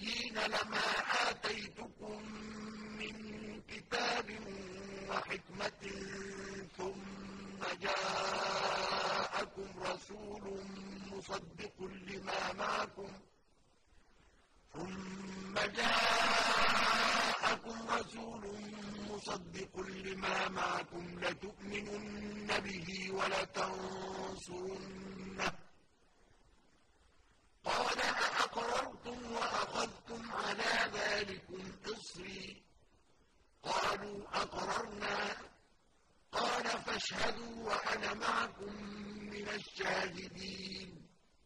النبيين لما آتيتكم من كتاب وحكمة ثم جاءكم رسول مصدق لما معكم ثم جاءكم رسول مصدق لما معكم لتؤمنن به ولتنصرنه قال أأقررتم وأقررتم ذلكم إصري قالوا أقررنا؟ قال فاشهدوا وأنا معكم من الشاهدين.